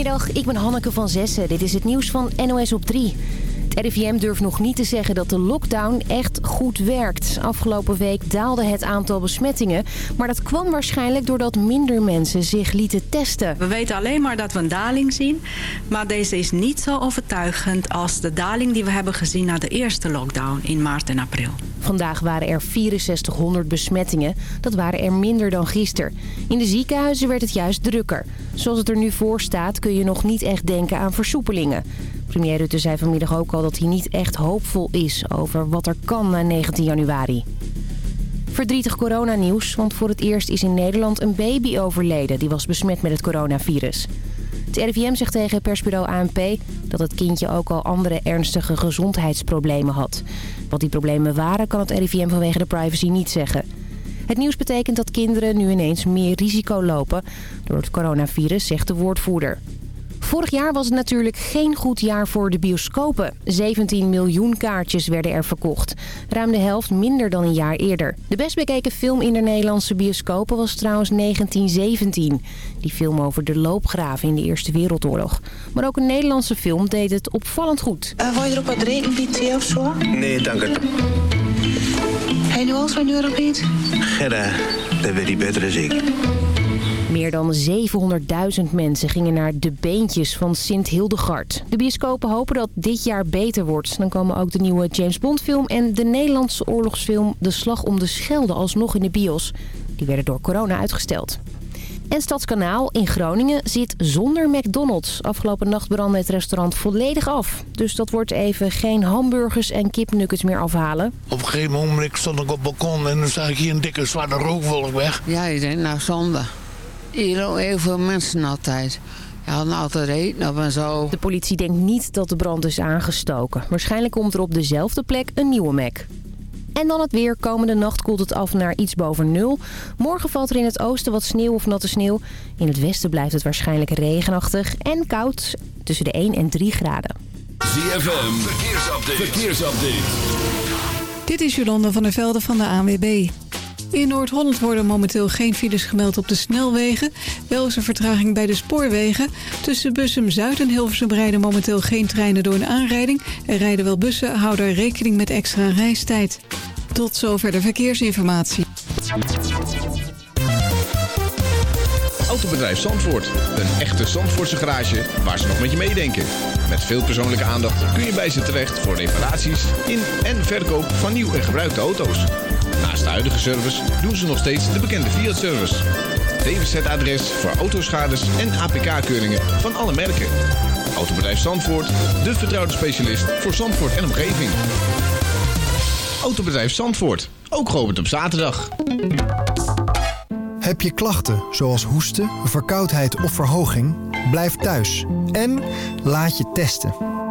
Goedemiddag, ik ben Hanneke van Zessen. Dit is het nieuws van NOS op 3. Het RIVM durft nog niet te zeggen dat de lockdown echt goed werkt. Afgelopen week daalde het aantal besmettingen. Maar dat kwam waarschijnlijk doordat minder mensen zich lieten testen. We weten alleen maar dat we een daling zien. Maar deze is niet zo overtuigend als de daling die we hebben gezien na de eerste lockdown in maart en april. Vandaag waren er 6400 besmettingen. Dat waren er minder dan gisteren. In de ziekenhuizen werd het juist drukker. Zoals het er nu voor staat kun je nog niet echt denken aan versoepelingen. Premier Rutte zei vanmiddag ook al dat hij niet echt hoopvol is over wat er kan na 19 januari. Verdrietig coronanieuws, want voor het eerst is in Nederland een baby overleden... die was besmet met het coronavirus. Het RIVM zegt tegen persbureau ANP dat het kindje ook al andere ernstige gezondheidsproblemen had. Wat die problemen waren kan het RIVM vanwege de privacy niet zeggen. Het nieuws betekent dat kinderen nu ineens meer risico lopen door het coronavirus, zegt de woordvoerder. Vorig jaar was het natuurlijk geen goed jaar voor de bioscopen. 17 miljoen kaartjes werden er verkocht. Ruim de helft minder dan een jaar eerder. De best bekeken film in de Nederlandse bioscopen was trouwens 1917. Die film over de loopgraven in de Eerste Wereldoorlog. Maar ook een Nederlandse film deed het opvallend goed. Uh, wil je er ook wat drinken, bieten of zo? Nee, dank het. Heb je nu al zo'n euro, Piet? Gerda, dat weet hij beter dan ik. Meer dan 700.000 mensen gingen naar De Beentjes van Sint Hildegard. De bioscopen hopen dat dit jaar beter wordt. Dan komen ook de nieuwe James Bond film en de Nederlandse oorlogsfilm De Slag om de Schelde alsnog in de bios. Die werden door corona uitgesteld. En Stadskanaal in Groningen zit zonder McDonald's. Afgelopen nacht brandde het restaurant volledig af. Dus dat wordt even geen hamburgers en kipnuggets meer afhalen. Op een gegeven moment stond ik op het balkon en dan zag ik hier een dikke zwarte rookwolk weg. Ja, je denkt nou zonde. Hier heel veel mensen altijd. Je had altijd eten op en zo. De politie denkt niet dat de brand is aangestoken. Waarschijnlijk komt er op dezelfde plek een nieuwe Mac. En dan het weer. Komende nacht koelt het af naar iets boven nul. Morgen valt er in het oosten wat sneeuw of natte sneeuw. In het westen blijft het waarschijnlijk regenachtig en koud. Tussen de 1 en 3 graden. ZFM, verkeersupdate. verkeersupdate. Dit is Jolanda van der Velde van de ANWB. In Noord-Holland worden momenteel geen files gemeld op de snelwegen. Wel is er vertraging bij de spoorwegen. Tussen Bussum Zuid en Hilversum rijden momenteel geen treinen door een aanrijding. Er rijden wel bussen, hou daar rekening met extra reistijd. Tot zover de verkeersinformatie. Autobedrijf Zandvoort. Een echte Zandvoortse garage waar ze nog met je meedenken. Met veel persoonlijke aandacht kun je bij ze terecht voor reparaties in en verkoop van nieuw en gebruikte auto's. Naast de huidige service doen ze nog steeds de bekende Fiat-service. DWZ-adres voor autoschades en APK-keuringen van alle merken. Autobedrijf Zandvoort, de vertrouwde specialist voor Zandvoort en omgeving. Autobedrijf Zandvoort, ook geopend op zaterdag. Heb je klachten zoals hoesten, verkoudheid of verhoging? Blijf thuis en laat je testen.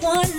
one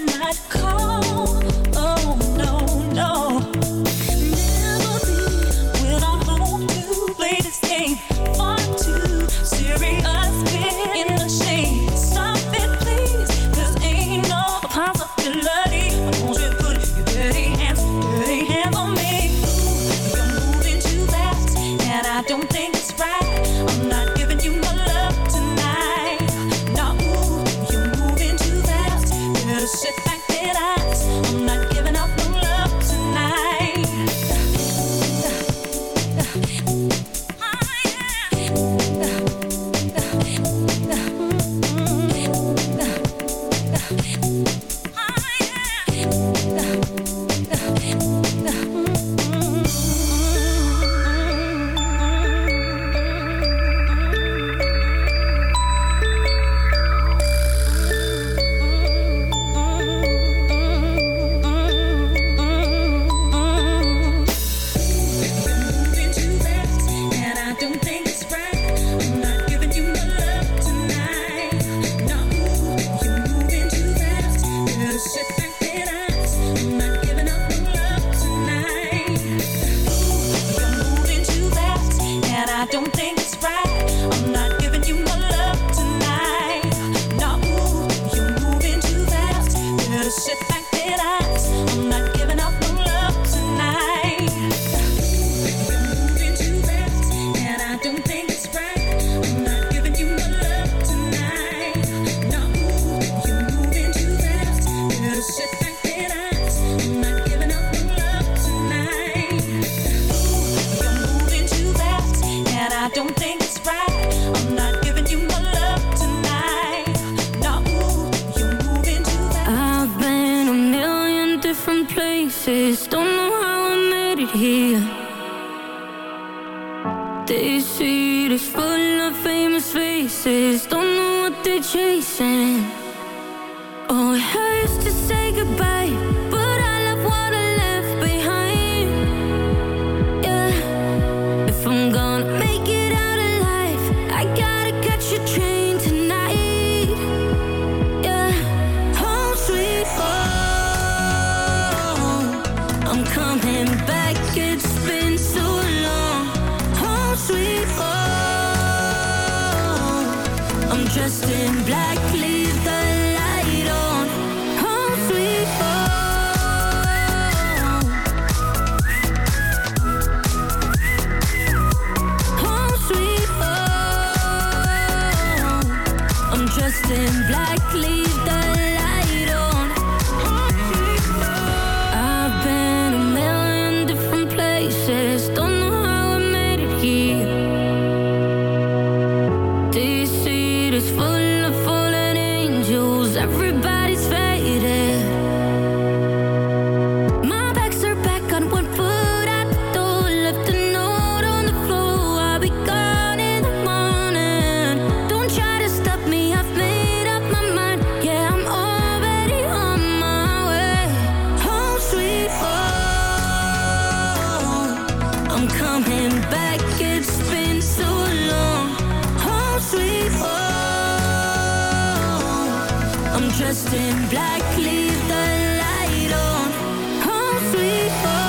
don't know what they're chasing. dressed in black, leave the light on. Home sweet home.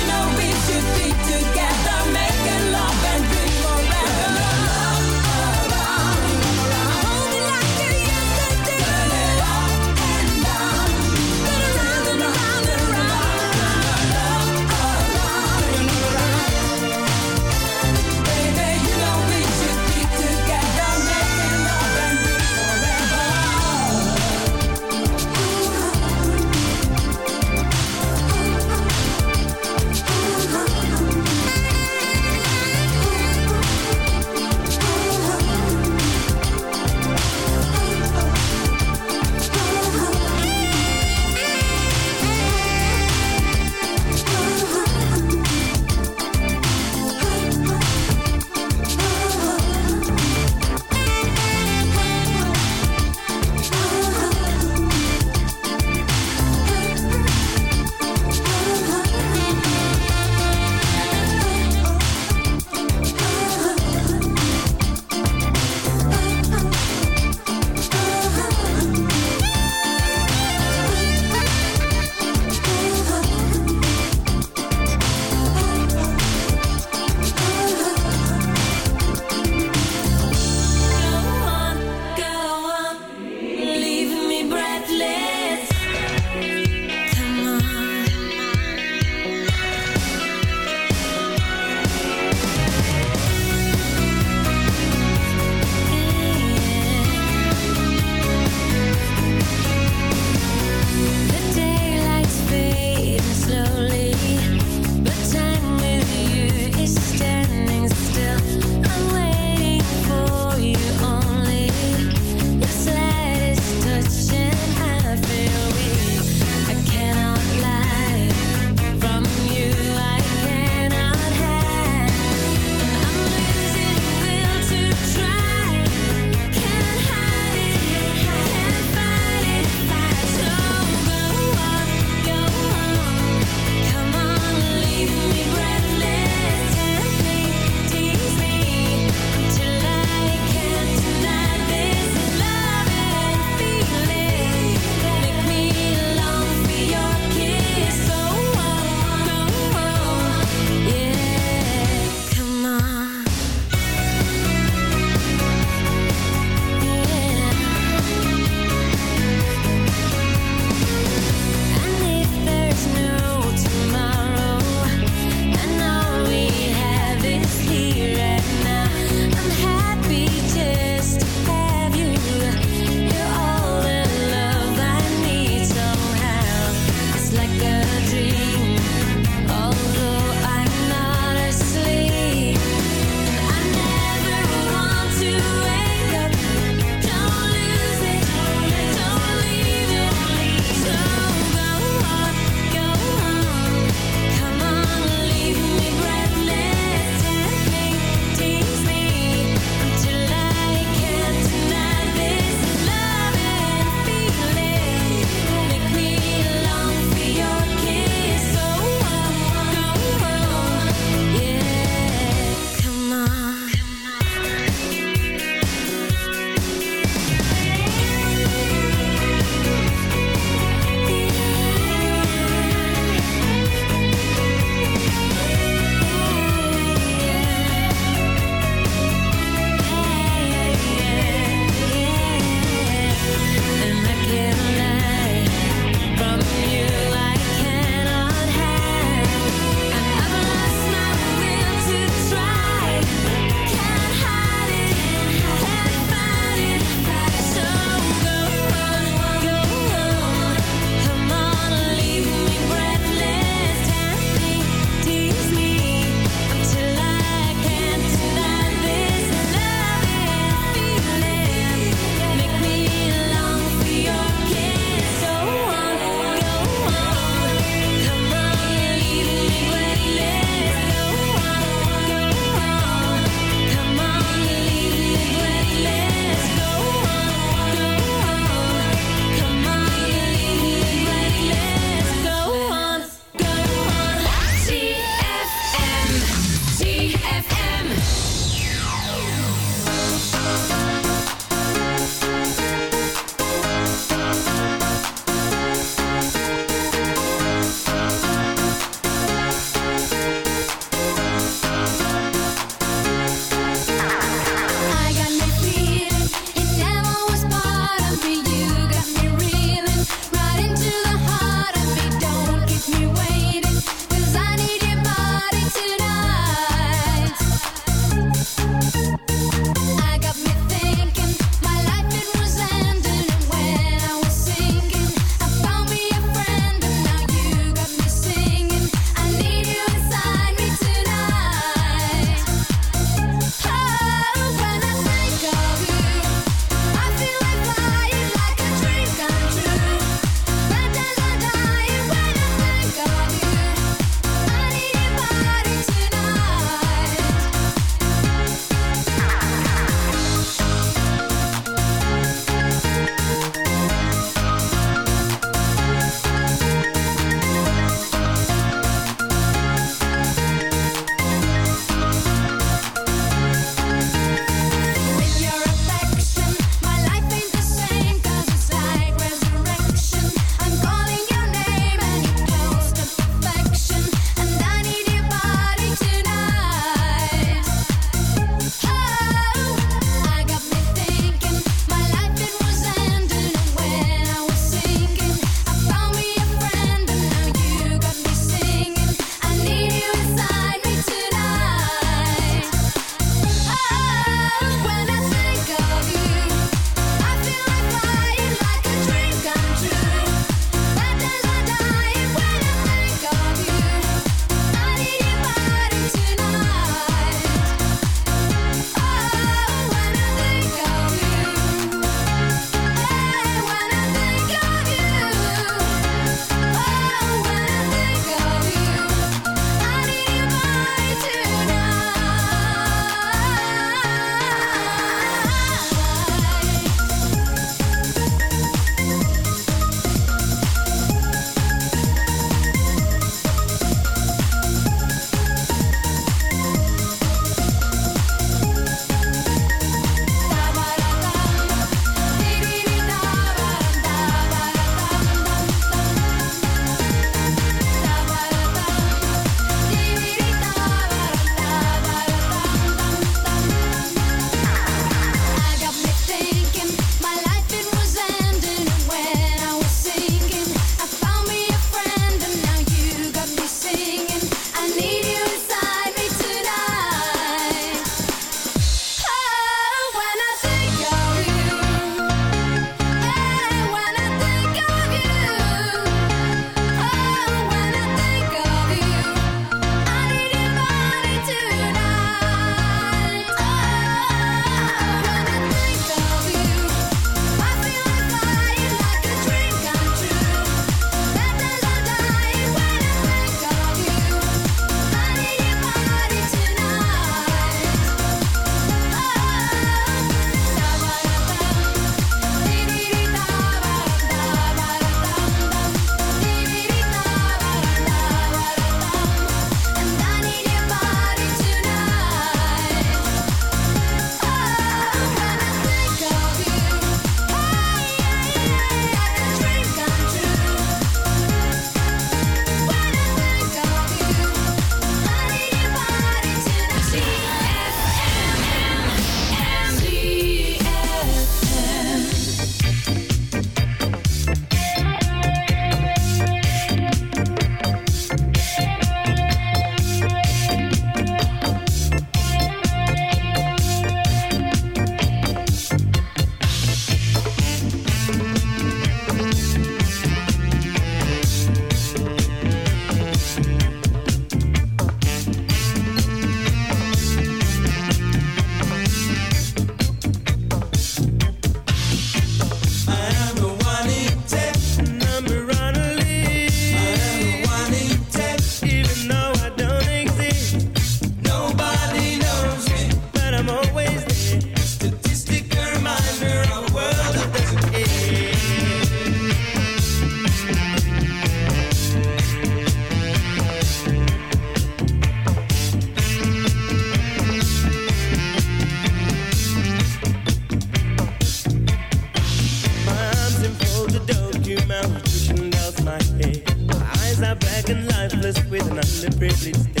celebrating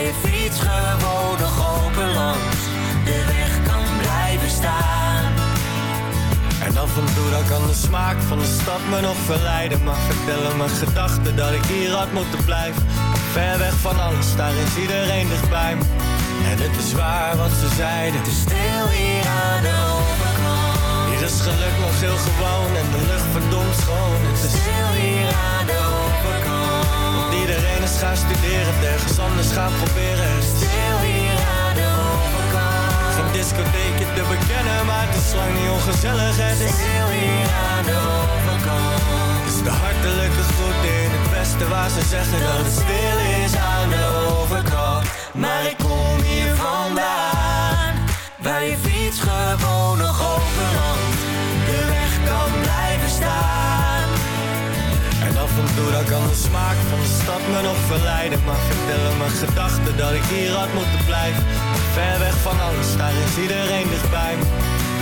Je fiets gewoon nog open langs De weg kan blijven staan En af en toe dan kan de smaak van de stad me nog verleiden Maar vertellen mijn gedachten dat ik hier had moeten blijven Ver weg van alles, daar is iedereen dichtbij me En het is waar wat ze zeiden. Het is stil hier aan de overkant. Hier is geluk nog heel gewoon en de lucht verdomd schoon. Het is stil hier aan de overkant. Gaan studeren, ergens anders gaan proberen. Stil hier aan de overkant. Geen discotheekje te bekennen, maar het is lang niet ongezellig. Het is stil hier aan de overkant. Is de hartelijke groet in het westen waar ze zeggen dat het stil is aan de overkant. Maar ik kom hier vandaan, waar je fiets gewoon nog hangt. De weg kan blijven staan. Af en toe dan kan de smaak van de stad me nog verleiden. Maar vertellen mijn gedachten dat ik hier had moeten blijven. Ver weg van alles, daar is iedereen dichtbij me.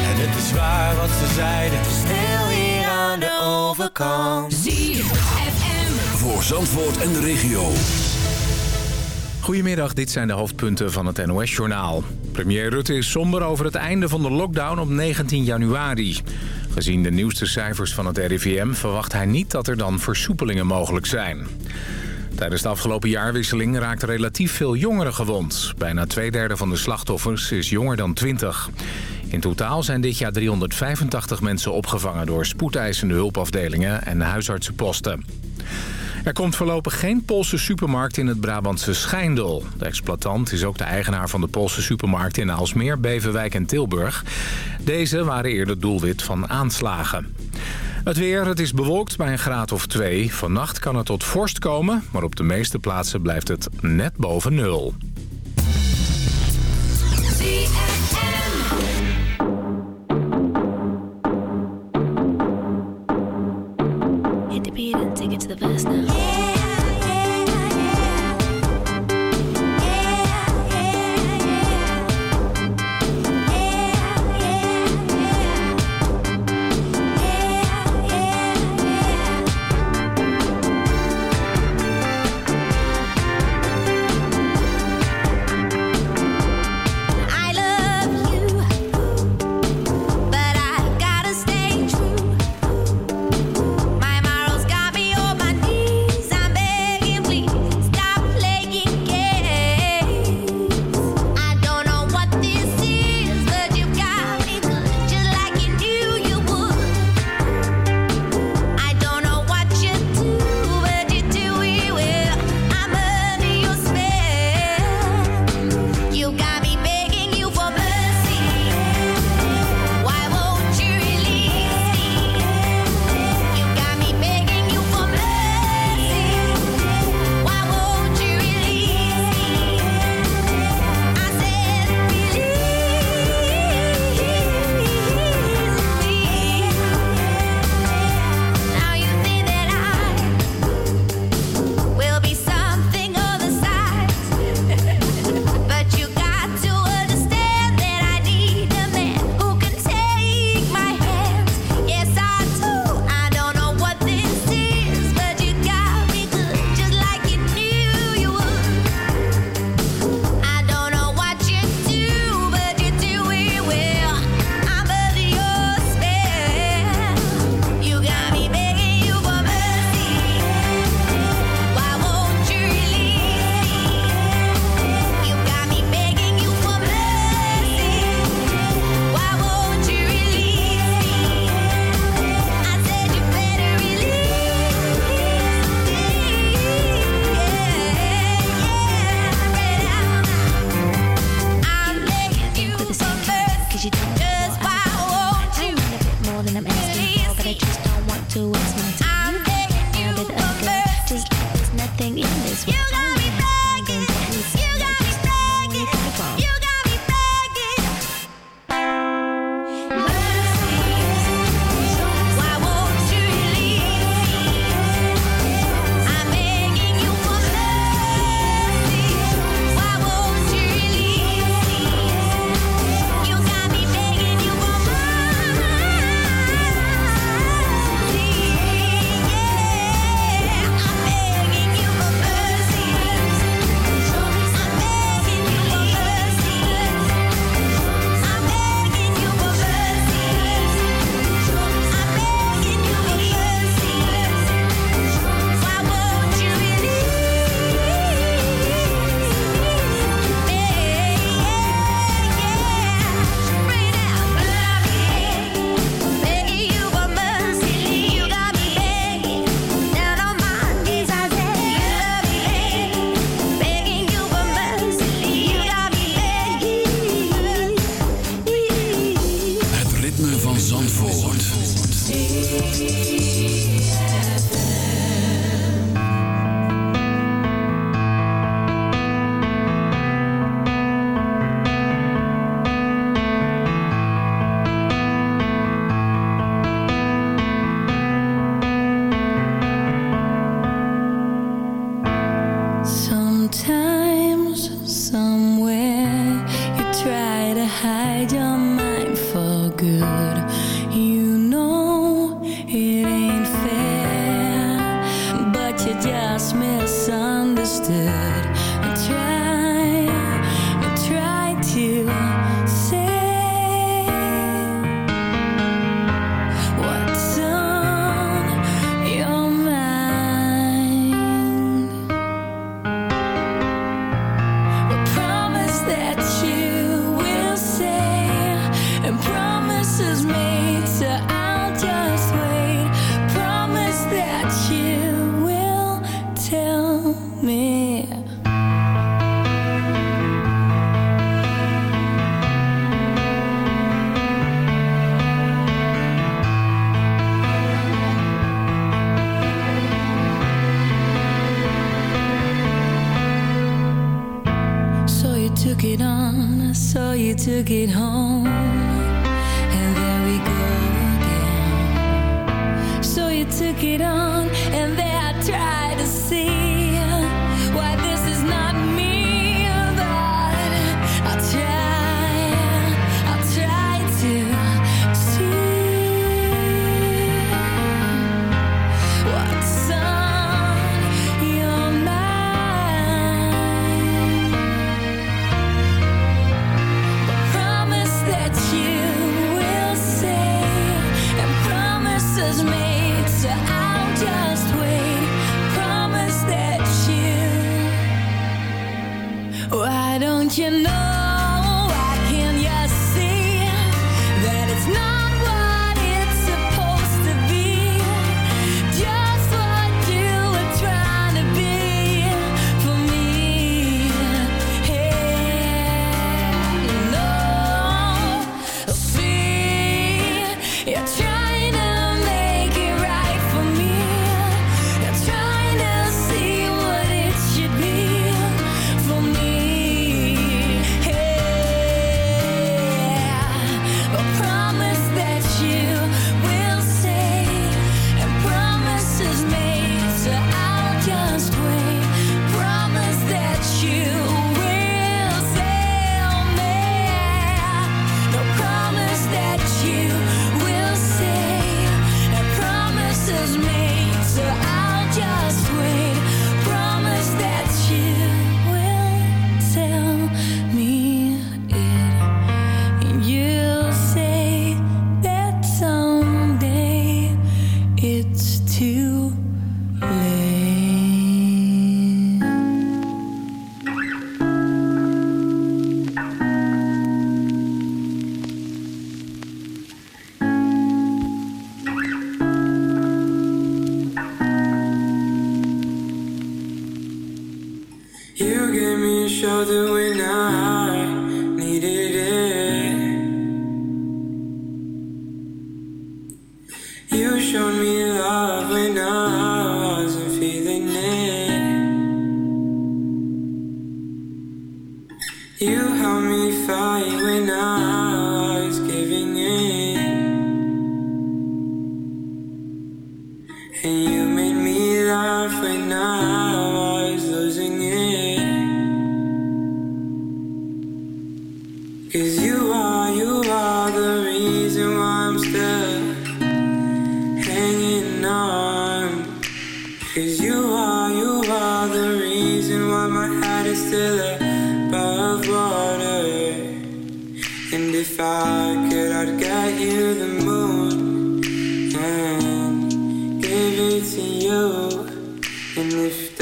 En het is waar wat ze zeiden. Stil hier aan de overkant. ZFM. Voor Zandvoort en de regio. Goedemiddag, dit zijn de hoofdpunten van het NOS-journaal. Premier Rutte is somber over het einde van de lockdown op 19 januari. Gezien de nieuwste cijfers van het RIVM verwacht hij niet dat er dan versoepelingen mogelijk zijn. Tijdens de afgelopen jaarwisseling raakten relatief veel jongeren gewond. Bijna twee derde van de slachtoffers is jonger dan 20. In totaal zijn dit jaar 385 mensen opgevangen door spoedeisende hulpafdelingen en huisartsenposten. Er komt voorlopig geen Poolse supermarkt in het Brabantse Schijndel. De exploitant is ook de eigenaar van de Poolse supermarkt in Aalsmeer, Beverwijk en Tilburg. Deze waren eerder doelwit van aanslagen. Het weer, het is bewolkt bij een graad of twee. Vannacht kan het tot vorst komen, maar op de meeste plaatsen blijft het net boven nul. into the past now.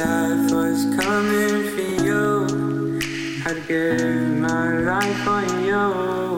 Death was coming for you. I'd give my life on you.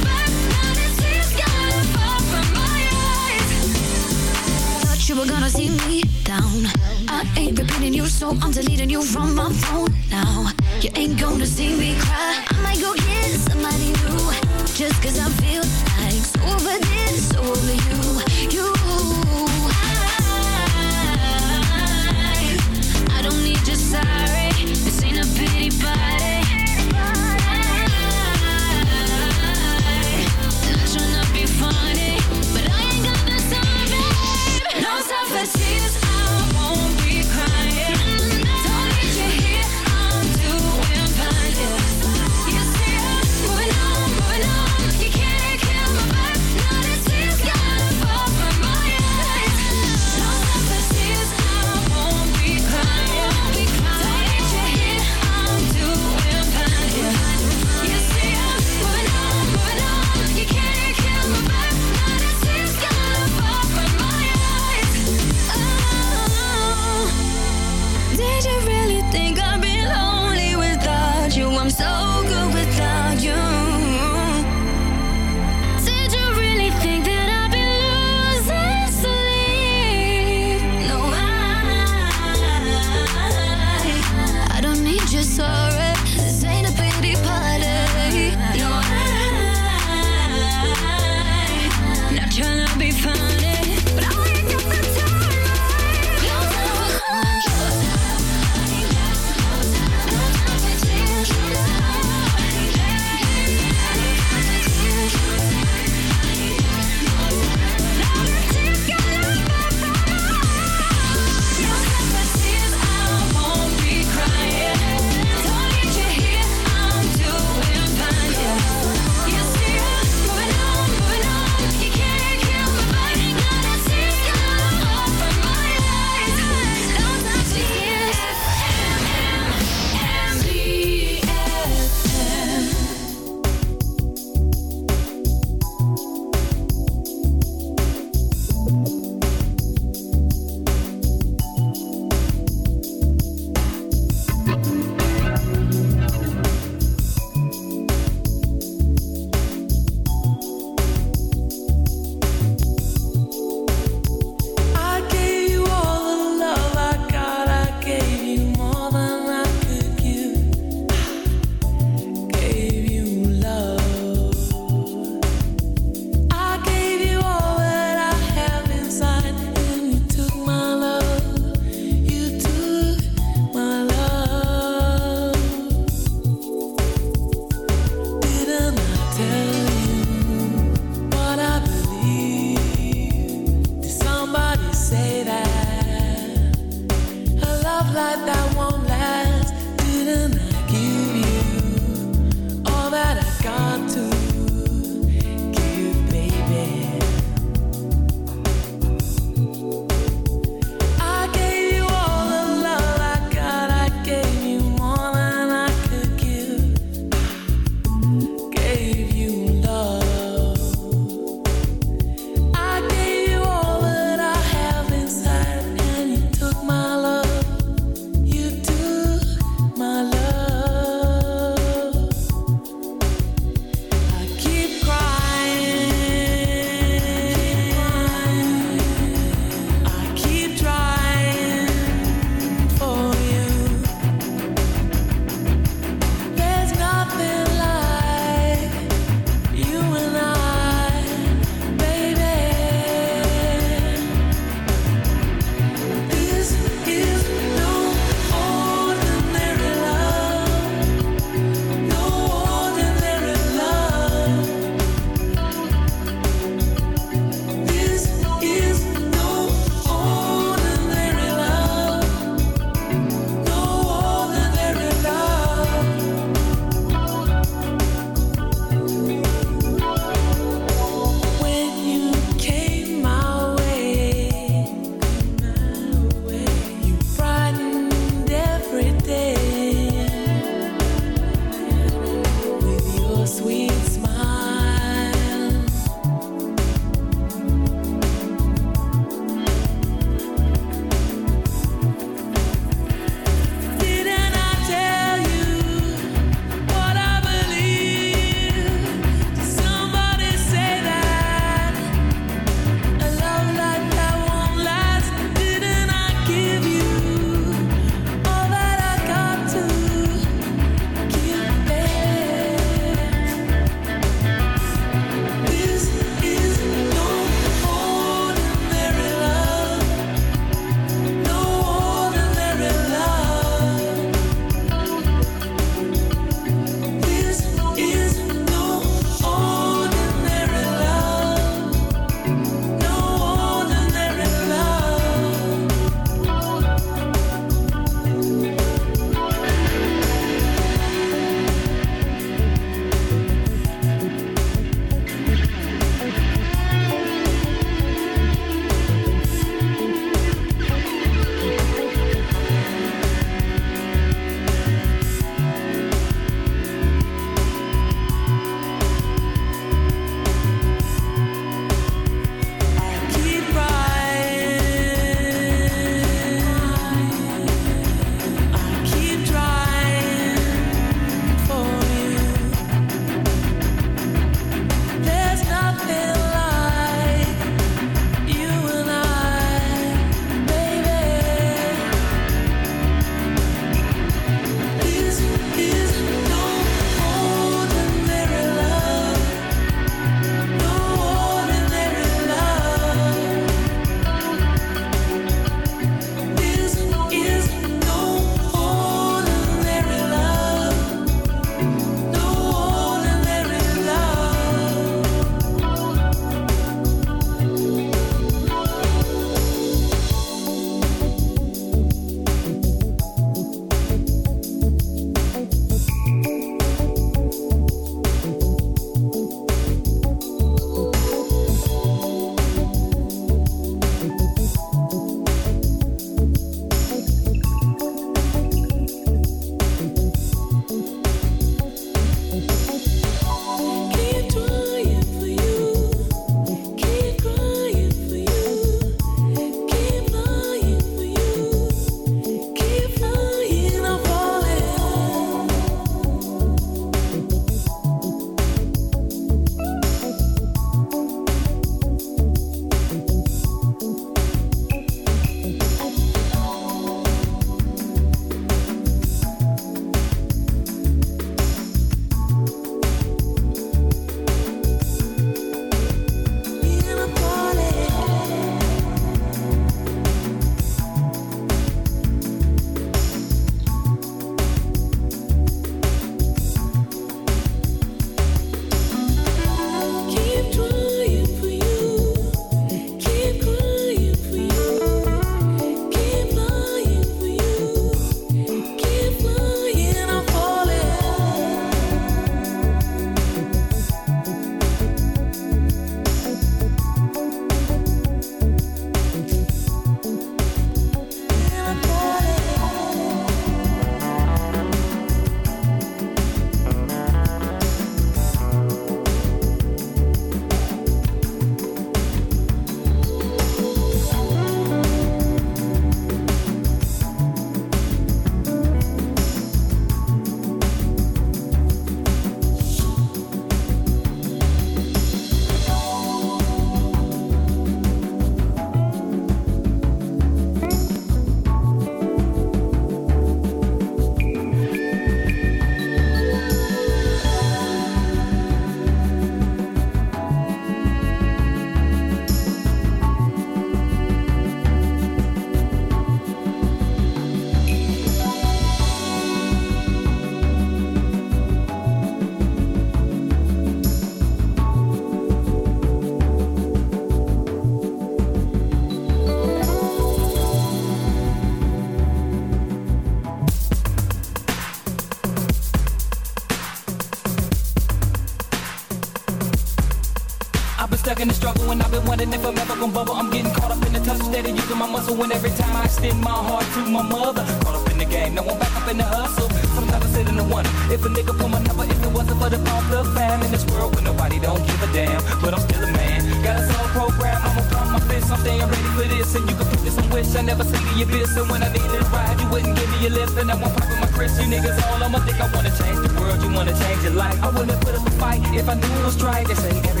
Wondering if I'm ever gonna bubble. I'm getting caught up in the touch steady using my muscle, and every time I extend my heart to my mother. Caught up in the game, now I'm back up in the hustle. Sometimes I sit in the wonder if a nigga pull my number, if it wasn't for the pump the fam in this world where nobody don't give a damn, but I'm still a man. Got a soul program, I'ma pump my fist. I'm staying ready for this, and you can put this on wish. I never see the abyss, and when I needed a ride, you wouldn't give me a lift, and I won't pop in my Chris. You niggas all I'ma think I wanna change the world, you wanna change your life. I wouldn't put up a fight if I knew it was right. They say happened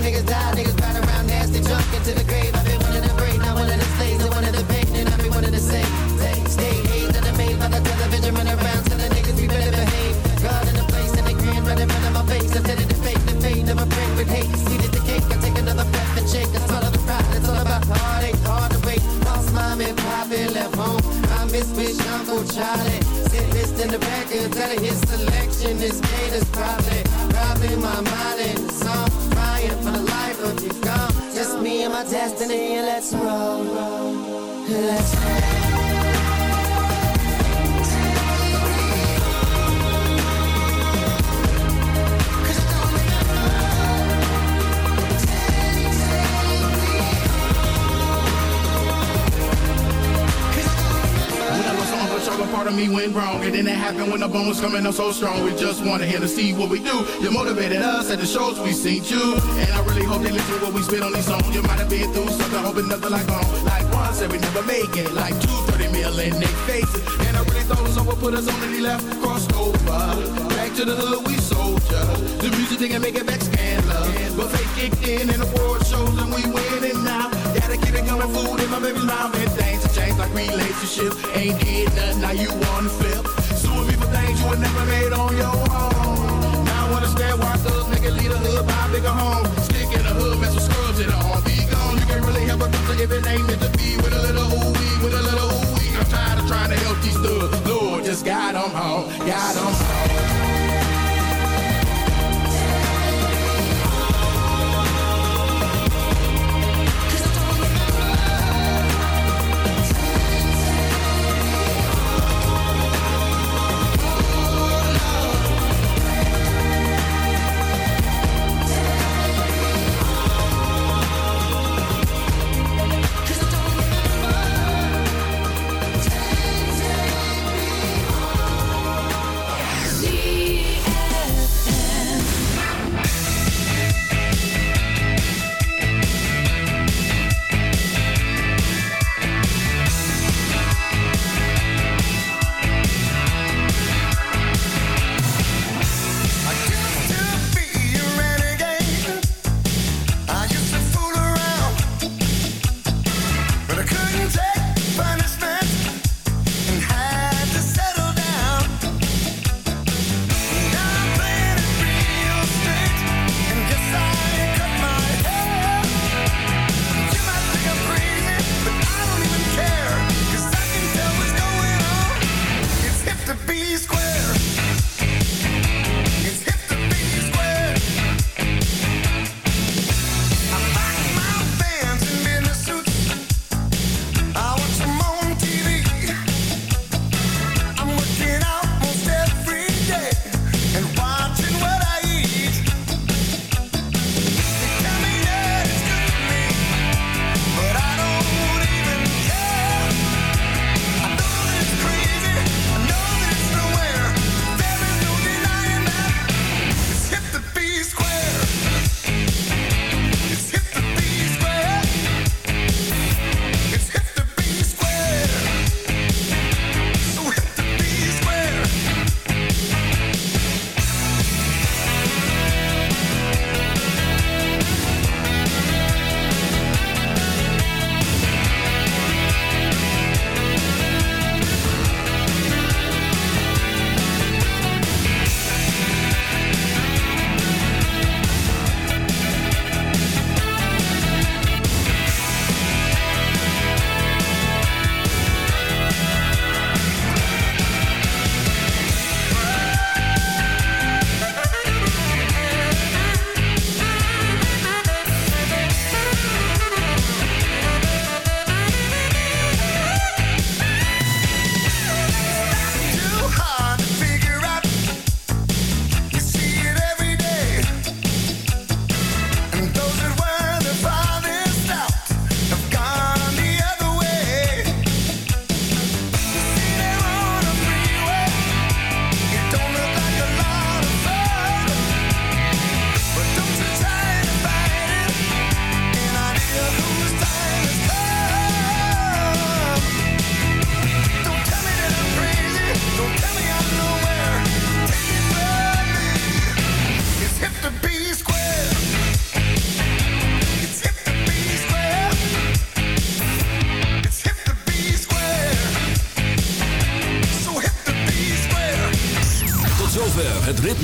Niggas die. Niggas ride around nasty, drunk into the grave. I've been one of the brave, not one of the slaves, and one of the pain, and I've been one of the same. Stay, haze that made by the television, run around, tell the niggas we better behave. God in the place, and they grin right in front of my face. I said it is fake, the fate of a friend with hate. This the cake, I take another breath and shake. I swallow the pride, it's all about heartache, hard to wait. Lost mom and poppy left home. I miss wish Uncle Charlie. Sit list in the back and tell his selection is probably, probably my mind in the song. Crying for the life of you gone. Just me and my destiny, and let's roll. Let's roll. Sure, a part of me went wrong. And then it happened when the bone was coming up so strong. We just wanted here to see what we do. You motivated us at the shows we seen you. And I really hope they listen to what we spit on these songs. You might have been through something, hoping nothing like home. Like one said we never make it. Like two, 30 mil in their faces. And I really thought someone put us on and he left, crossed over. Back to the hood, we soldier. The music didn't make it back scandalous. But they kicked in and the world shows and we winning now. Gotta keep it coming, food in my baby's mouth. And things have changed like relationships. Ain't did nothing, now you wanna flip. Suing me for things you would never made on your own. Now I understand why thugs make it lead a hood, buy a bigger home. Stick in the hood, mess with scrubs the arm. Be gone, you can't really help a doctor if it ain't meant to be. With a little ooh wee, with a little ooh wee. I'm tired of trying to help these thugs. Lord, just guide them home, guide them home.